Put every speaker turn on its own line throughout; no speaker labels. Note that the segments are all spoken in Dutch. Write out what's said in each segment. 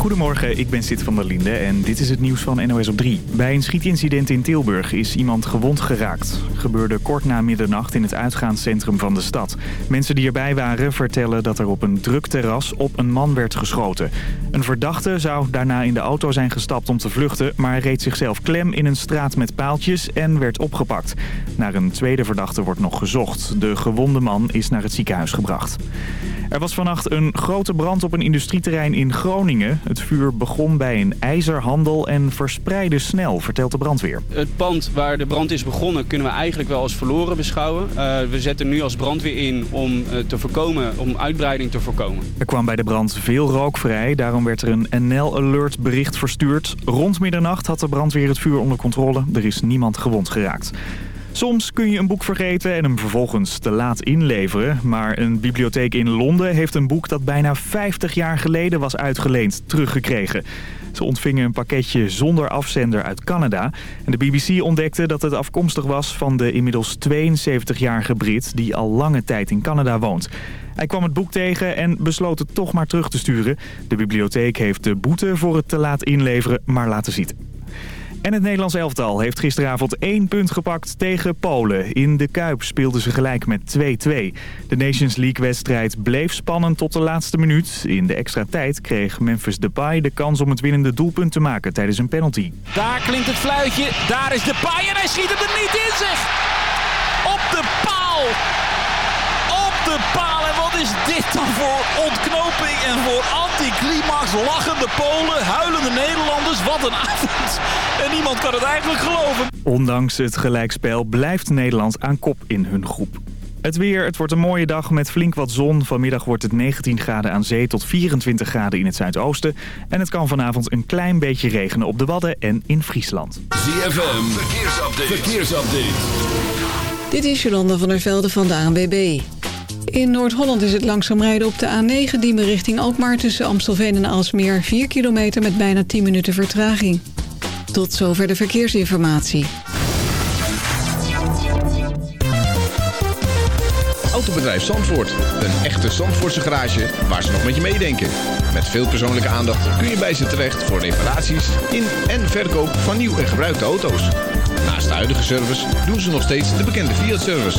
Goedemorgen, ik ben Sid van der Linde en dit is het nieuws van NOS op 3. Bij een schietincident in Tilburg is iemand gewond geraakt. Gebeurde kort na middernacht in het uitgaanscentrum van de stad. Mensen die erbij waren vertellen dat er op een druk terras op een man werd geschoten. Een verdachte zou daarna in de auto zijn gestapt om te vluchten... maar reed zichzelf klem in een straat met paaltjes en werd opgepakt. Naar een tweede verdachte wordt nog gezocht. De gewonde man is naar het ziekenhuis gebracht. Er was vannacht een grote brand op een industrieterrein in Groningen. Het vuur begon bij een ijzerhandel en verspreidde snel, vertelt de brandweer.
Het pand waar de brand is begonnen kunnen we eigenlijk wel als verloren beschouwen. Uh, we zetten nu als brandweer in om, uh, te voorkomen, om uitbreiding te voorkomen.
Er kwam bij de brand veel rook vrij, daarom werd er een NL-alert bericht verstuurd. Rond middernacht had de brandweer het vuur onder controle. Er is niemand gewond geraakt. Soms kun je een boek vergeten en hem vervolgens te laat inleveren. Maar een bibliotheek in Londen heeft een boek dat bijna 50 jaar geleden was uitgeleend teruggekregen. Ze ontvingen een pakketje zonder afzender uit Canada. En de BBC ontdekte dat het afkomstig was van de inmiddels 72-jarige Brit die al lange tijd in Canada woont. Hij kwam het boek tegen en besloot het toch maar terug te sturen. De bibliotheek heeft de boete voor het te laat inleveren maar laten zitten. En het Nederlands elftal heeft gisteravond één punt gepakt tegen Polen. In de Kuip speelden ze gelijk met 2-2. De Nations League-wedstrijd bleef spannend tot de laatste minuut. In de extra tijd kreeg Memphis Depay de kans om het winnende doelpunt te maken tijdens een penalty.
Daar klinkt het fluitje, daar is Depay en hij schiet hem er niet in zich. Op de paal! Op de paal! Is dit dan voor ontknoping en voor anticlimax? Lachende Polen, huilende Nederlanders, wat een avond! En niemand kan het eigenlijk geloven.
Ondanks het gelijkspel blijft Nederland aan kop in hun groep. Het weer, het wordt een mooie dag met flink wat zon. Vanmiddag wordt het 19 graden aan zee tot 24 graden in het zuidoosten. En het kan vanavond een klein beetje regenen op de Wadden en in Friesland.
ZFM, verkeersupdate. verkeersupdate.
Dit is Jolanda van der Velde van de ANWB. In Noord-Holland is het langzaam rijden op de A9 Diemen richting Alkmaar... tussen Amstelveen en Alsmeer 4 kilometer met bijna 10 minuten vertraging. Tot zover de verkeersinformatie.
Autobedrijf Zandvoort. Een echte Zandvoortse garage waar ze nog met je meedenken. Met veel persoonlijke aandacht kun je bij ze terecht voor reparaties in en verkoop van nieuw en gebruikte auto's. Naast de huidige service doen ze nog steeds de bekende Fiat-service.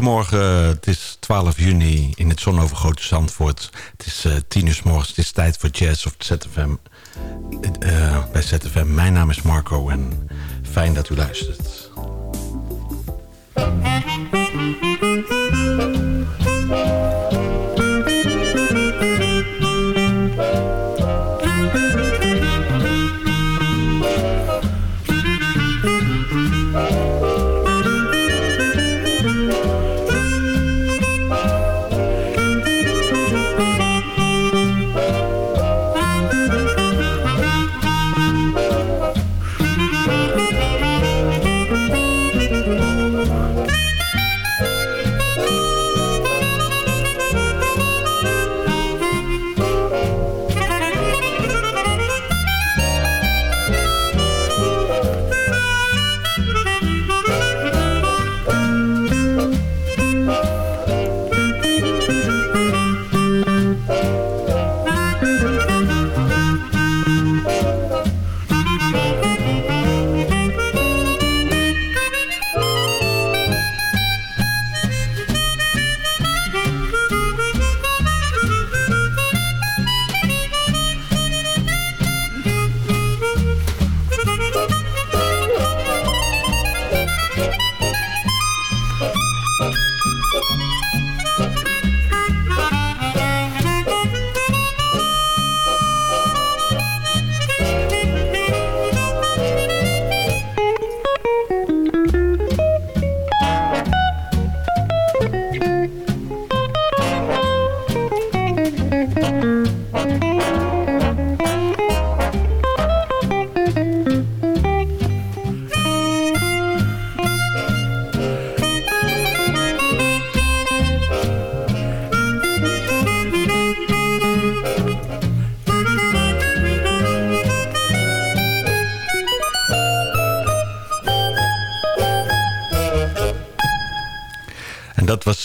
Goedemorgen, het is 12 juni in het zonovergoten Zandvoort. Het is uh, tien uur s morgens, het is tijd voor jazz of ZFM. Uh, bij ZFM, mijn naam is Marco en fijn dat u luistert.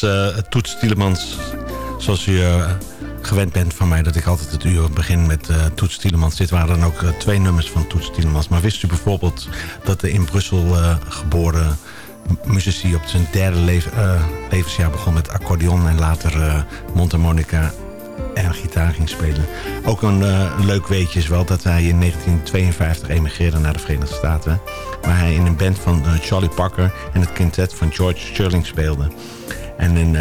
Uh, Toets Tielemans. Zoals u uh, gewend bent van mij dat ik altijd het uur begin met uh, Toets Tielemans. Dit waren dan ook twee nummers van Toets Tielemans. Maar wist u bijvoorbeeld dat de in Brussel geboren muzici op zijn derde levensjaar begon met accordeon en later mondharmonica en gitaar ging spelen. Ook een leuk weetje is wel dat hij in 1952 emigreerde naar de Verenigde Staten. Waar hij in een band van Charlie Parker en het quintet van George Sterling speelde. En in,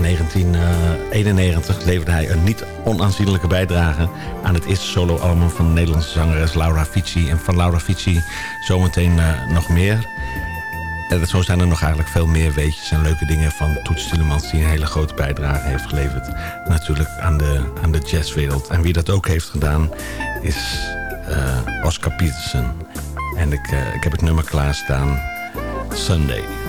1991 eh, leverde hij een niet onaanzienlijke bijdrage aan het eerste solo-album van de Nederlandse zangeres Laura Fici. En van Laura Fici zometeen uh, nog meer. En zo zijn er nog eigenlijk veel meer weetjes en leuke dingen van Toets Tielemans... die een hele grote bijdrage heeft geleverd natuurlijk aan de, aan de jazzwereld. En wie dat ook heeft gedaan is Oscar Peterson. En ik, ik heb het nummer klaarstaan, Sunday.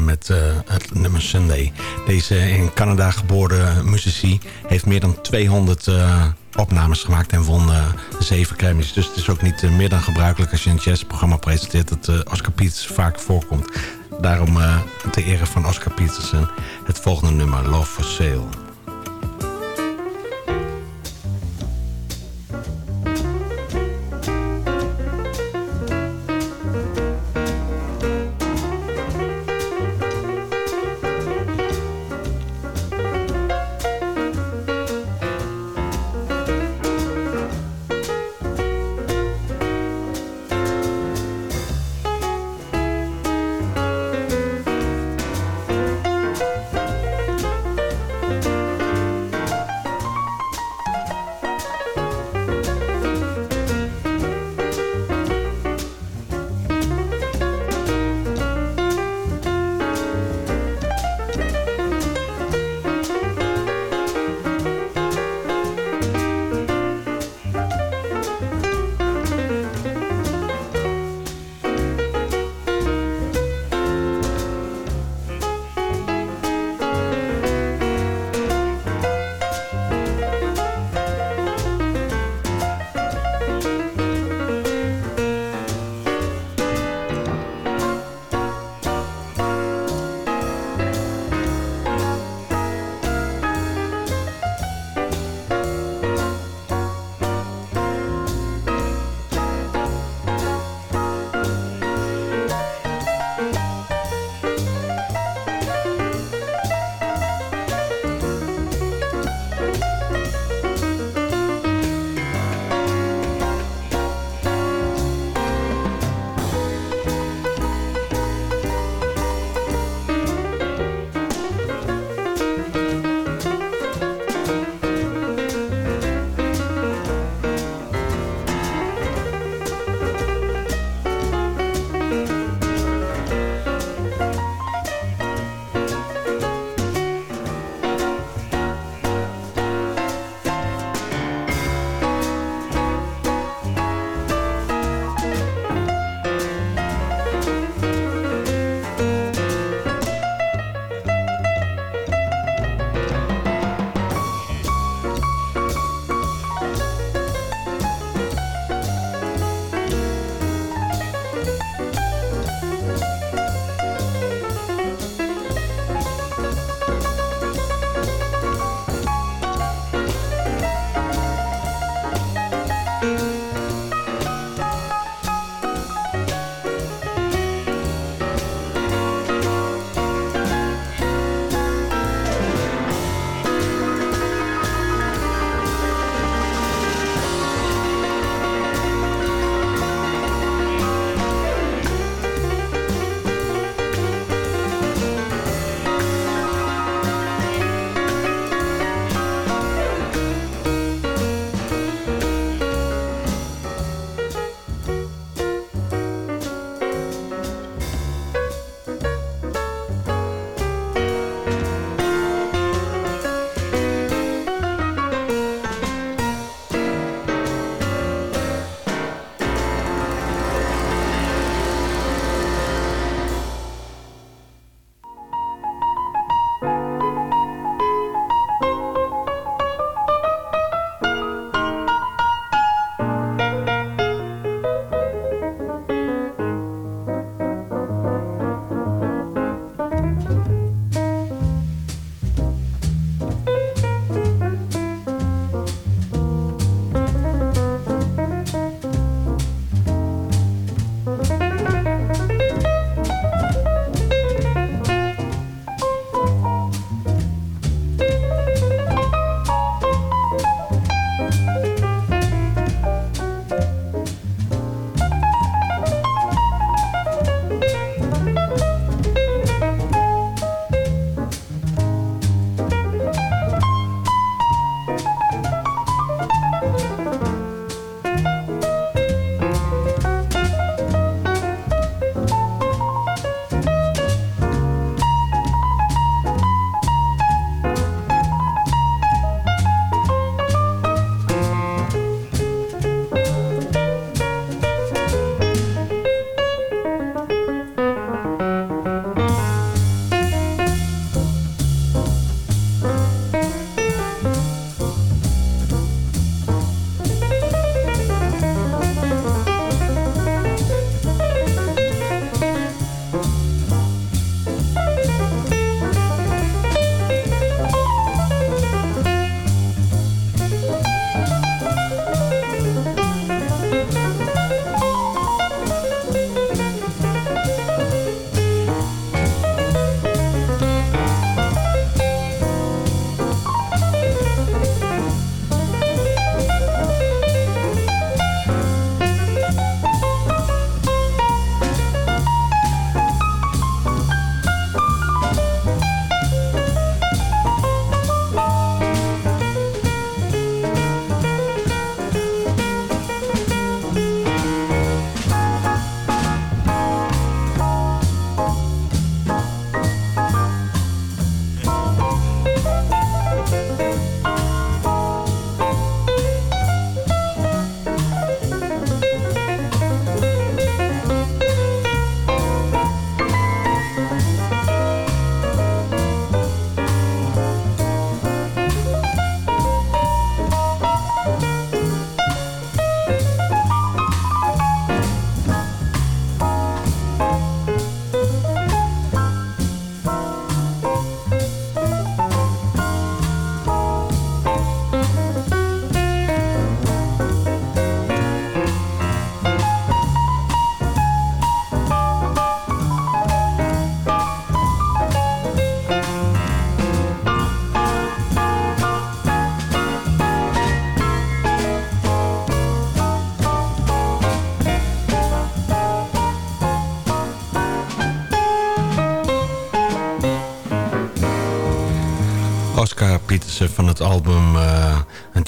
Met uh, het nummer Sunday. Deze in Canada geboren muzici heeft meer dan 200 uh, opnames gemaakt en won uh, zeven Grammys. Dus het is ook niet meer dan gebruikelijk als je een jazzprogramma presenteert... dat Oscar Peterson vaak voorkomt. Daarom ter ere van Oscar Peterson het volgende nummer, Love for Sale.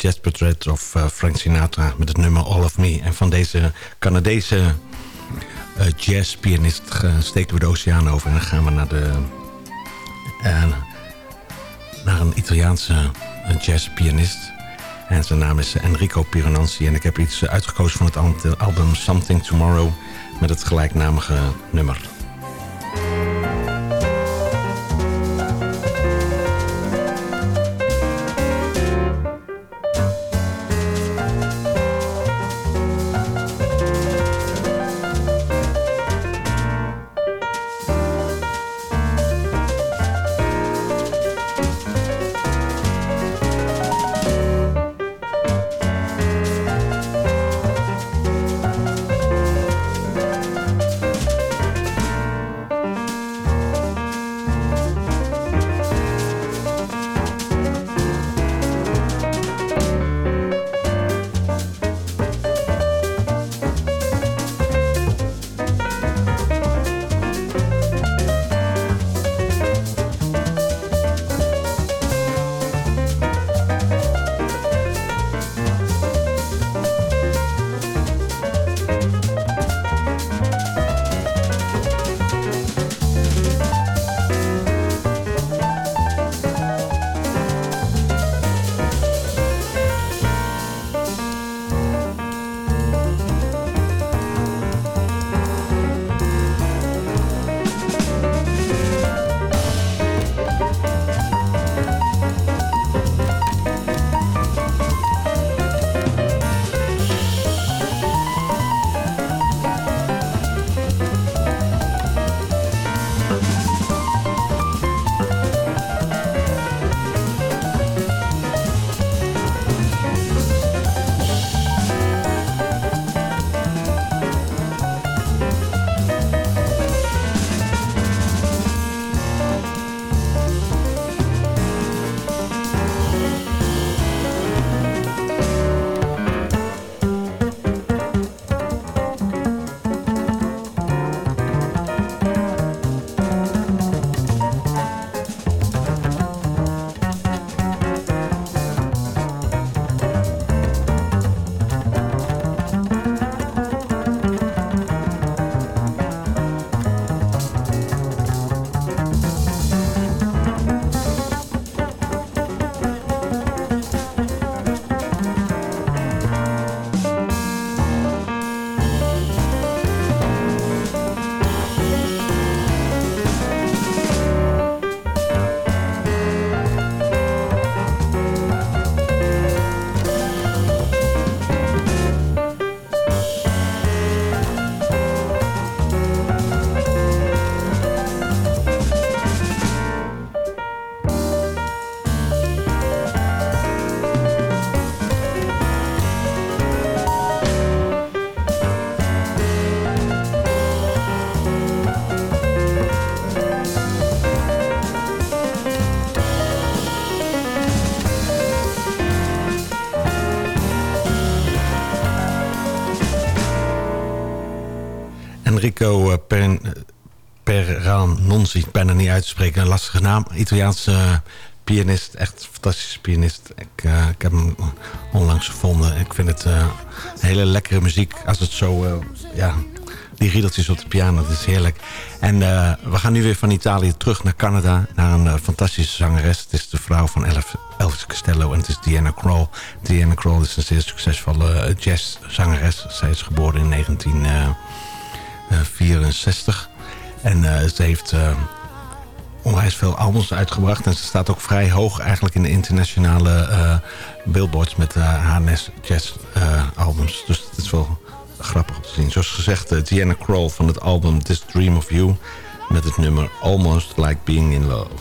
Jazz Portrait of uh, Frank Sinatra met het nummer All of Me. En van deze Canadese uh, jazzpianist steken we de oceaan over en dan gaan we naar, de, naar een Italiaanse jazzpianist. En zijn naam is Enrico Pironanzi en ik heb iets uitgekozen van het album Something Tomorrow met het gelijknamige nummer. Enrico eh, Peranonzi, ik bijna niet uit te spreken. Een lastige naam. Italiaanse uh, pianist, echt fantastische pianist. Ik, uh, ik heb hem onlangs gevonden. Ik vind het uh, hele lekkere muziek. Als het zo, ja, die riedeltjes op de piano, dat is heerlijk. En we gaan nu weer van Italië terug naar Canada. Naar een fantastische zangeres. Het is de vrouw van Elf, Elvis Costello en het is Diana Krall. Diana Krall is een zeer succesvolle jazzzangeres. Zij is geboren in 19... 64. En uh, ze heeft uh, onwijs veel albums uitgebracht. En ze staat ook vrij hoog eigenlijk in de internationale uh, billboards met haar jazz albums. Dus het is wel grappig om te zien. Zoals gezegd, Diana Krall van het album This Dream of You. Met het nummer Almost Like Being in Love.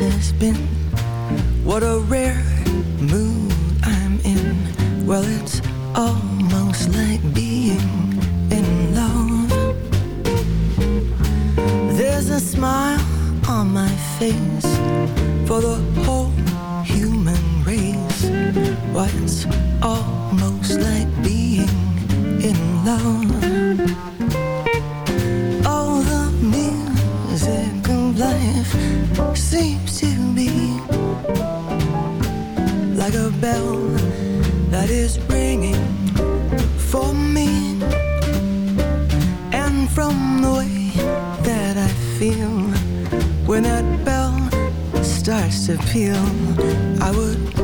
has been. What a rare mood I'm in. Well, it's almost like being in love. There's a smile on my face for
the whole human race. Why, it's almost like being in love. Oh, the music of life. See bell that is ringing for me. And from the way that I feel When that bell starts to peal I
would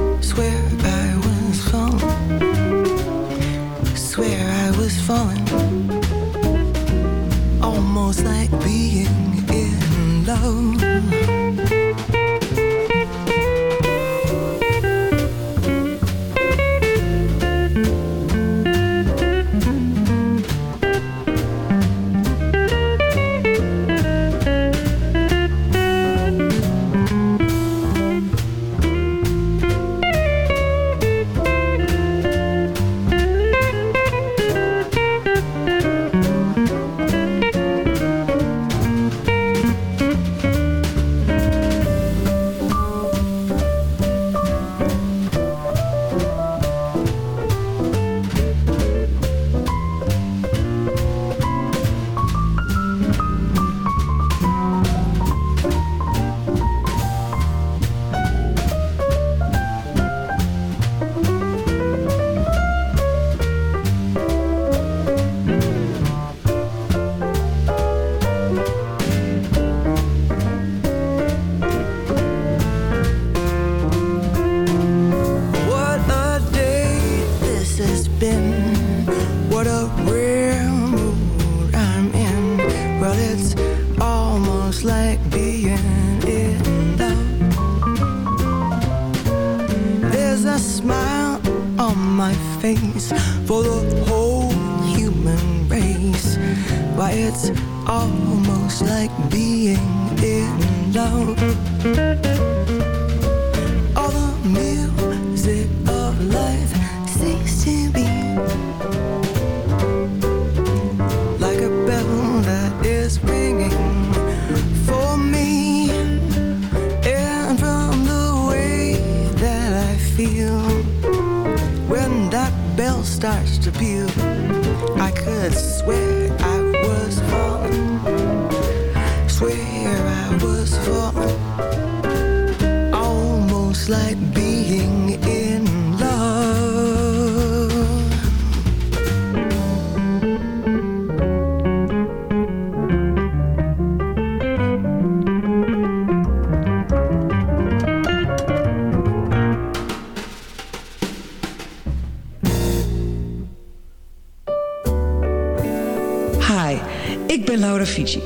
Ik ben Laura Fiji.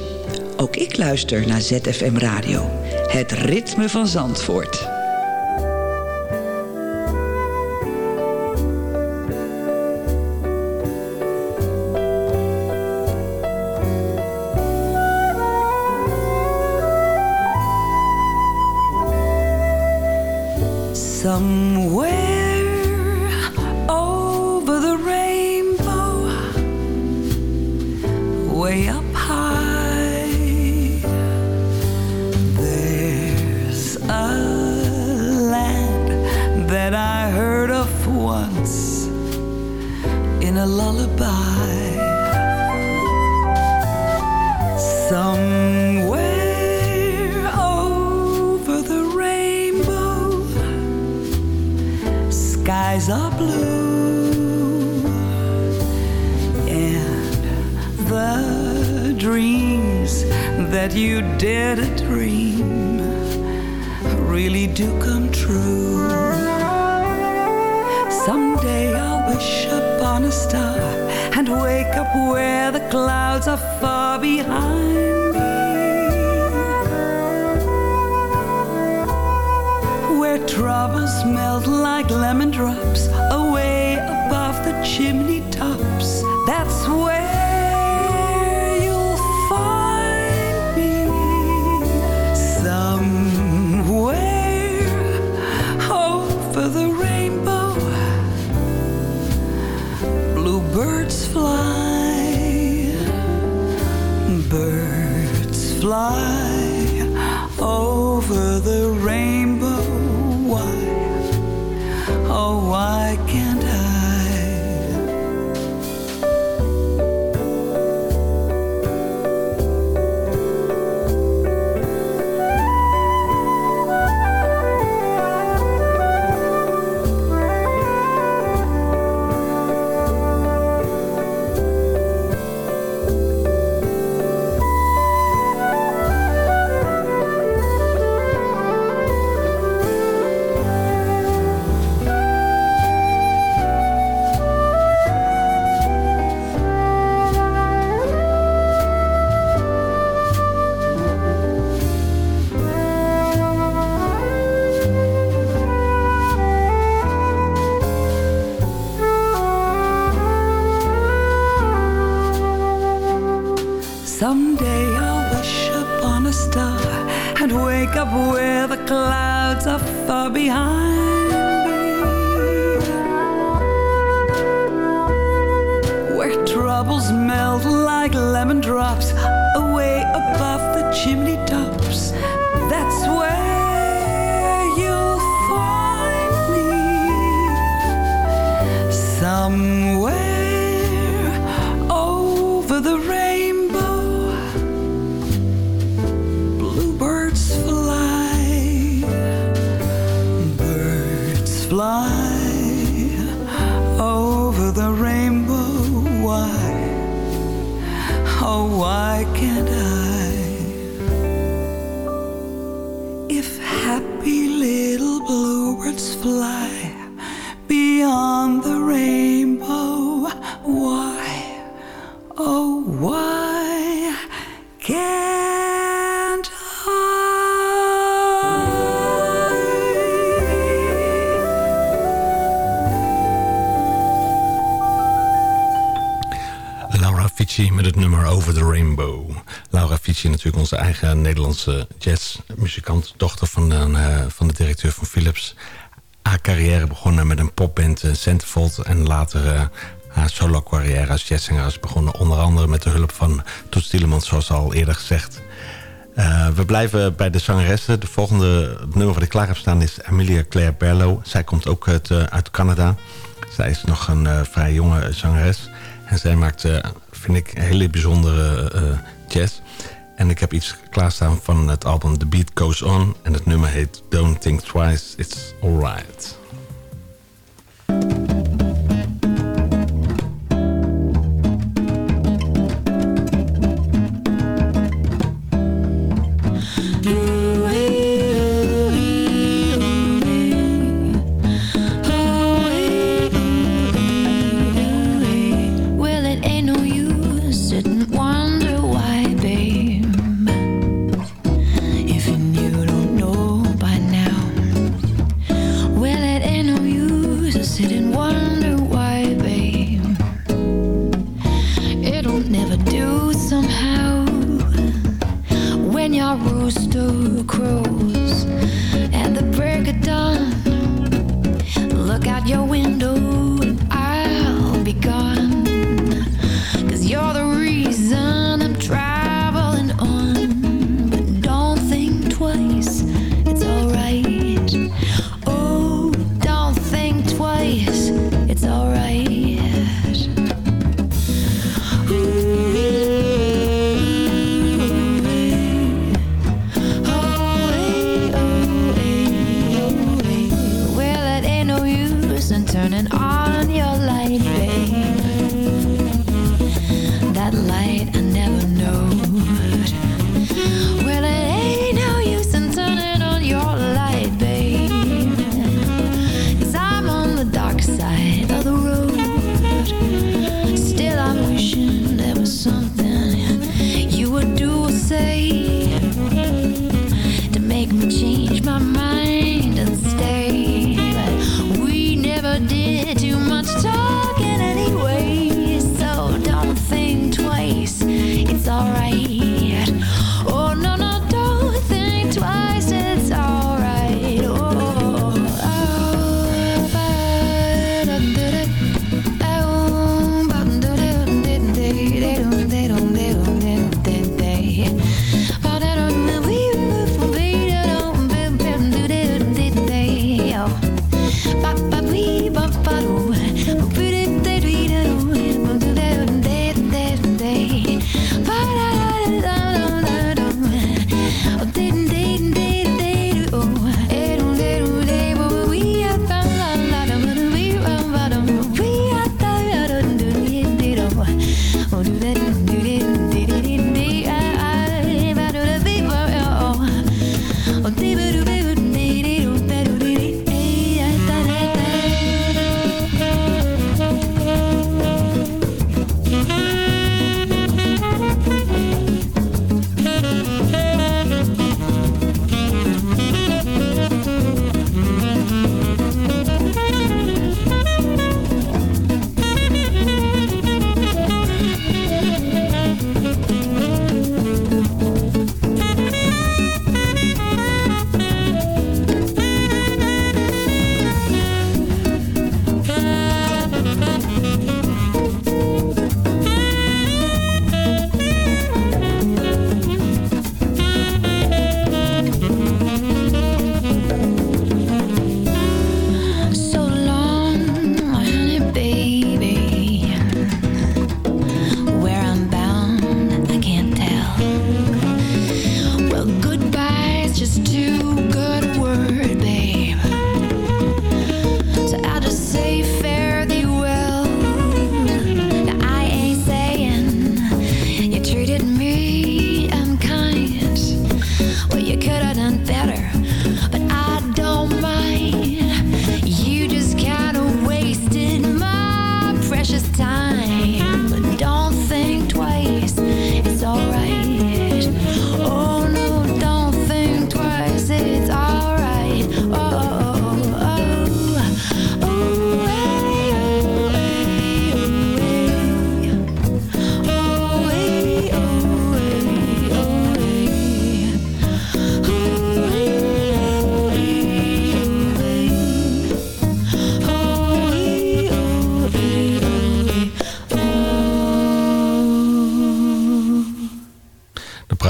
Ook ik luister naar ZFM Radio. Het ritme van Zandvoort.
Somewhere that you dare to dream really do come true. Someday I'll wish upon a star and wake up where the clouds are far behind me. Where troubles melt like lemon drops away above the chimney fly over the rainbow. Fly beyond the rainbow, why, oh, why can't
Laura Fici met het nummer Over the Rainbow. Laura Fici natuurlijk onze eigen Nederlandse jazzmuzikant. Dochter van de, eh, van de directeur van Philips. Haar carrière begonnen met een popband uh, Centerfold. En later eh, haar solo carrière als jazzzanger is begonnen. Onder andere met de hulp van Toets Tielemans zoals al eerder gezegd. Eh, we blijven bij de zangeressen. De volgende nummer wat ik klaar heb staan is Amelia Claire Berlo. Zij komt ook uit, eh, uit Canada. Zij is nog een eh, vrij jonge zangeres. En zij maakt, eh, vind ik, hele bijzondere eh, jazz. En ik heb iets klaarstaan van het album The Beat Goes On. En het nummer heet Don't Think Twice, It's Alright.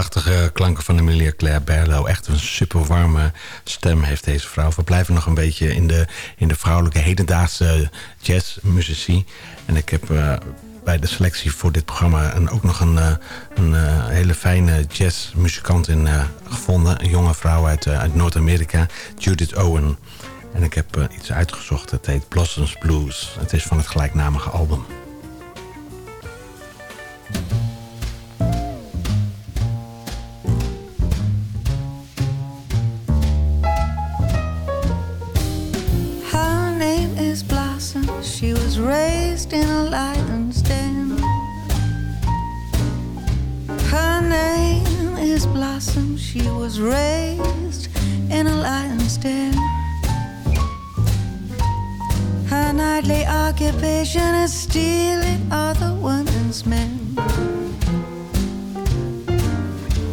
Prachtige klanken van Emilia Claire Berlo. Echt een super warme stem heeft deze vrouw. We blijven nog een beetje in de, in de vrouwelijke hedendaagse jazzmuzici. En ik heb uh, bij de selectie voor dit programma een, ook nog een, uh, een uh, hele fijne jazzmuzikant in gevonden. Een jonge vrouw uit, uit Noord-Amerika, Judith Owen. En ik heb iets uitgezocht. Het heet Blossoms Blues. Het is van het gelijknamige album.
Raised in a lion's den. Her name is Blossom. She was raised in a lion's den. Her nightly occupation is stealing other women's men.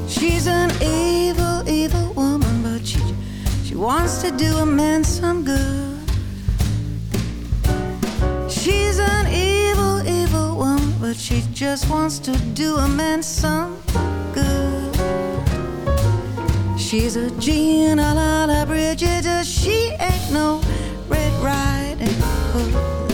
She's an evil, evil woman, but she she wants to do a man some good. She's an evil, evil woman, but she just wants to do a man some good. She's a Gina La La Bridget, she ain't no Red Riding Hood.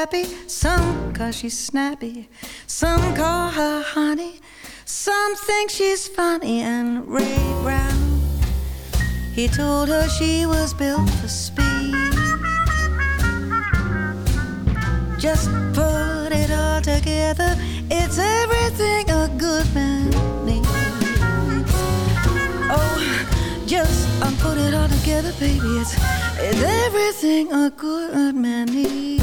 Happy, some cause she's snappy, some call her honey, some think she's funny, and Ray Brown, he told her she was built for speed. Just put it all together, it's everything a good man needs. Oh, just put it all together, baby, it's, it's everything a good man needs.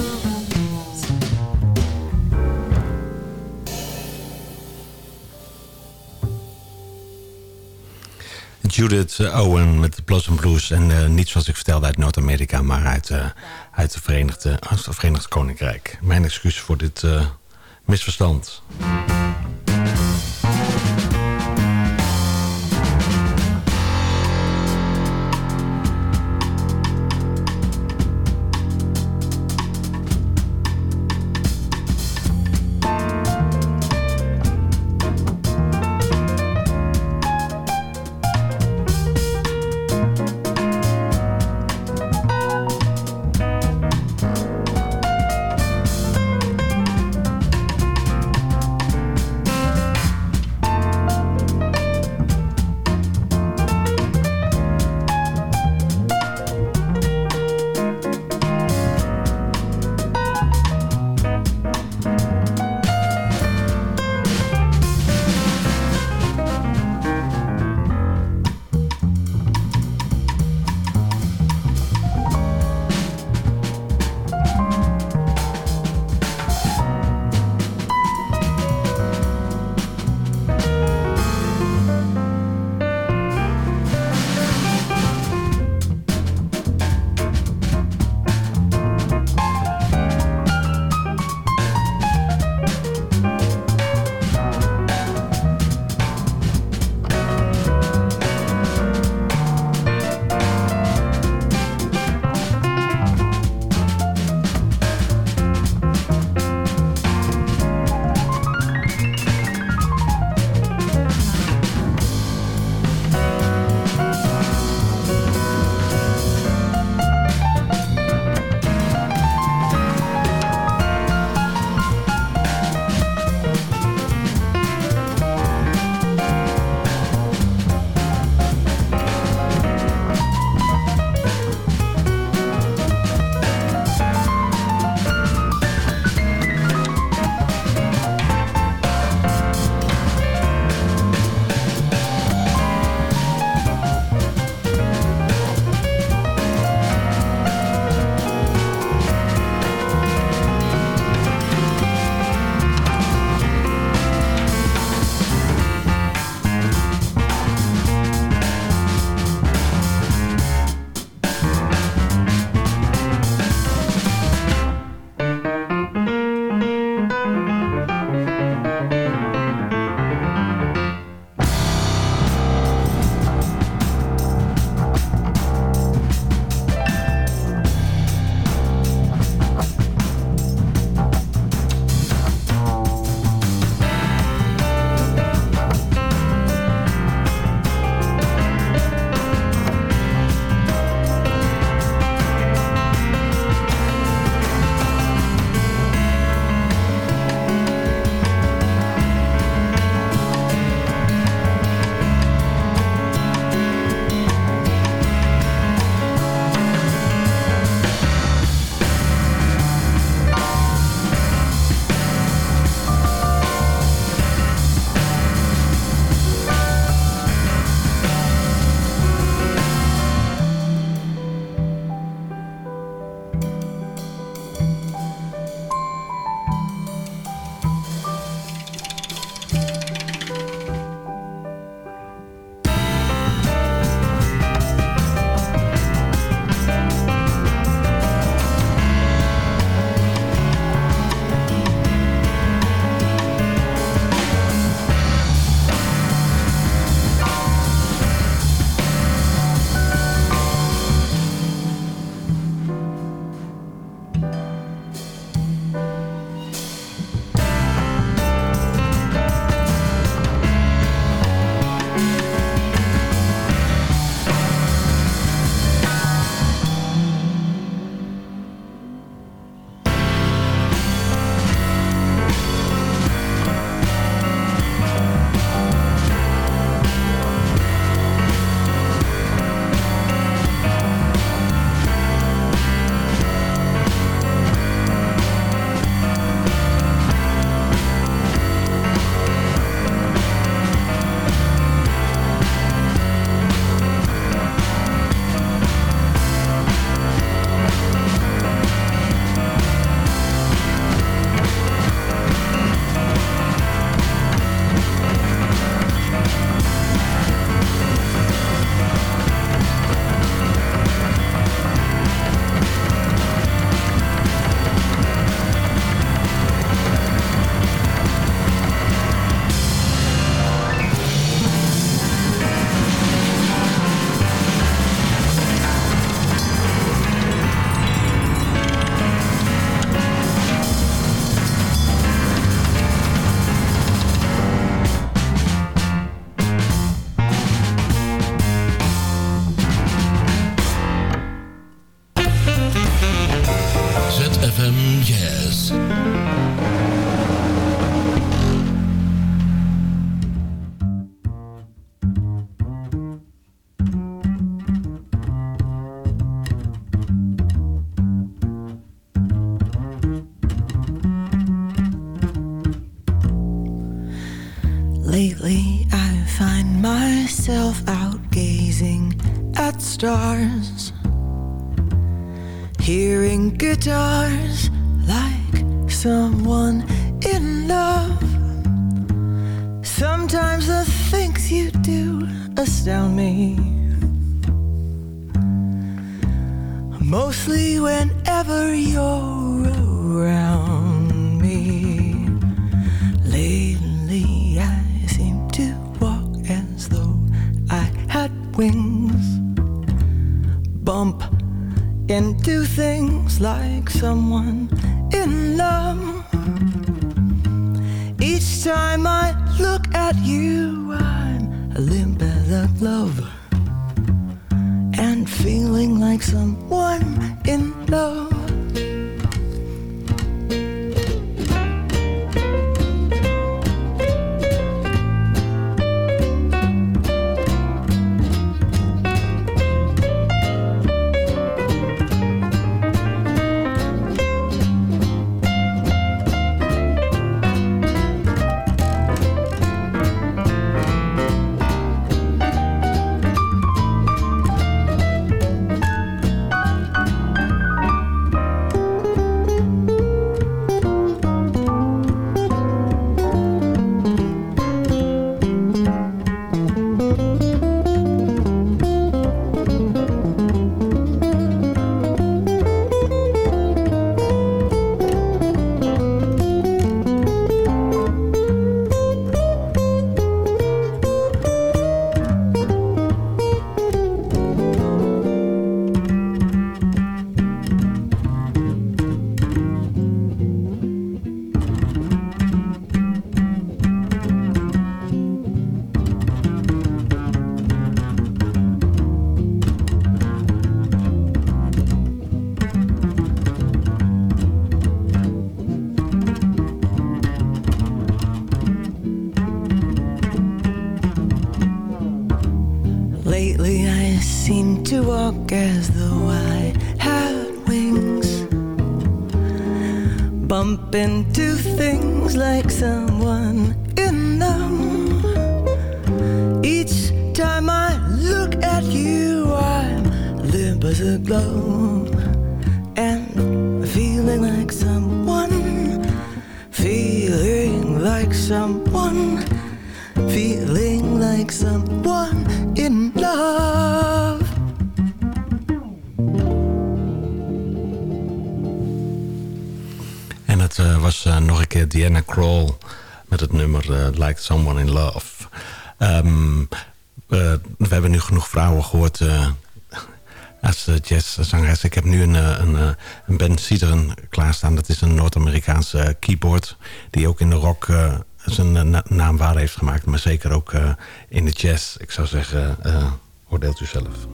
Judith eh, Owen met de Blossom Blues. En uh, niet zoals ik vertelde uit Noord-Amerika, maar uit, uh, uit, de Verenigde, het Verenigd Koninkrijk. Mijn excuus voor dit misverstand.
FM, yes. Someone in Love.
Ehm, eh, we hebben nu genoeg vrouwen gehoord uh, als eh, jazzzangeres. Ik heb nu een, een, een Ben Sideren klaarstaan. Dat is een Noord-Amerikaanse keyboard die ook in de rock... Zijn naam waar heeft gemaakt, maar zeker ook in de jazz. Ik zou zeggen, oordeelt u zelf.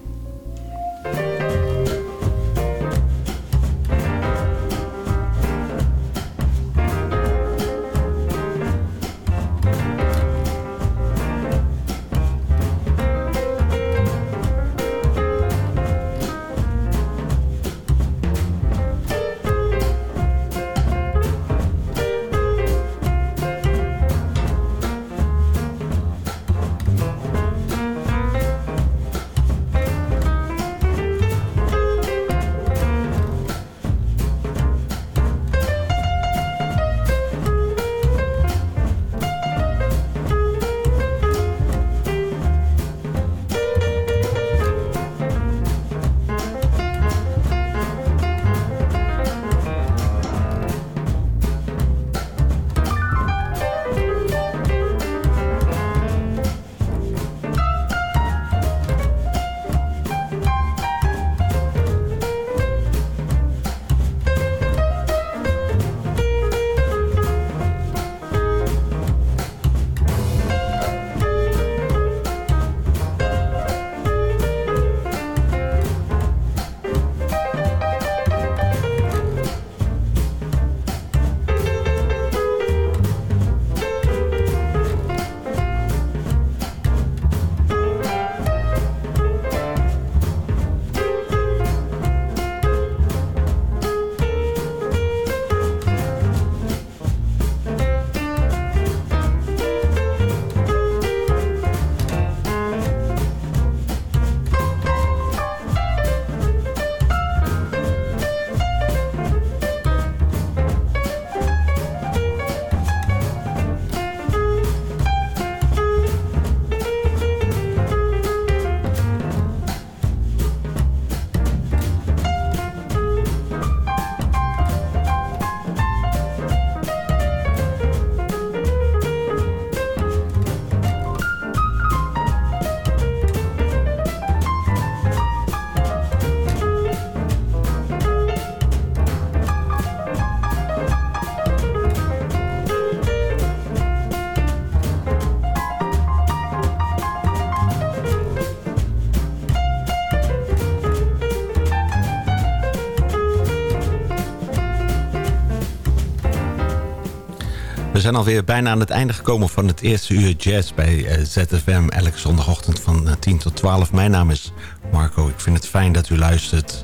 Zijn alweer bijna aan het einde gekomen van het eerste uur jazz bij eh, ZFM. Elke zondagochtend van uh, 10 tot 12. Mijn naam is Marco. Ik vind het fijn dat u luistert.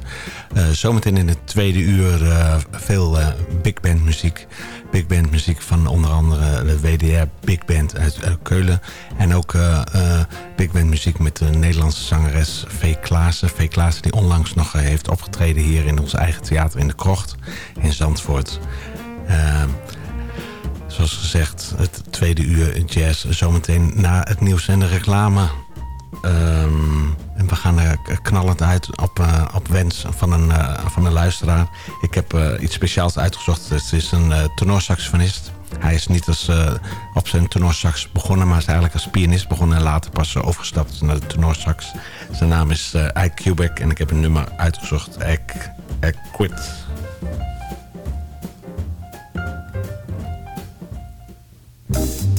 Uh, zometeen in het tweede uur uh, veel big band muziek. Big band muziek van onder andere de WDR Big Band uit Keulen. En ook big band muziek met de Nederlandse zangeres V. Klaassen. V. Klaassen die onlangs nog heeft opgetreden hier in ons eigen theater in de Krocht in Zandvoort. Zoals gezegd, het tweede uur jazz zometeen na het nieuws en de reclame. Um, en we gaan er knallend uit op, uh, op wens van een, uh, van een luisteraar. Ik heb uh, iets speciaals uitgezocht. Het is een tenorsaxofonist. Hij is niet als, op zijn tenorsax begonnen, maar is eigenlijk als pianist begonnen... en later pas overgestapt naar de tenorsax. Zijn naam is Ike Kubek en ik heb een nummer uitgezocht. Ike, Ike Quit.
Bye.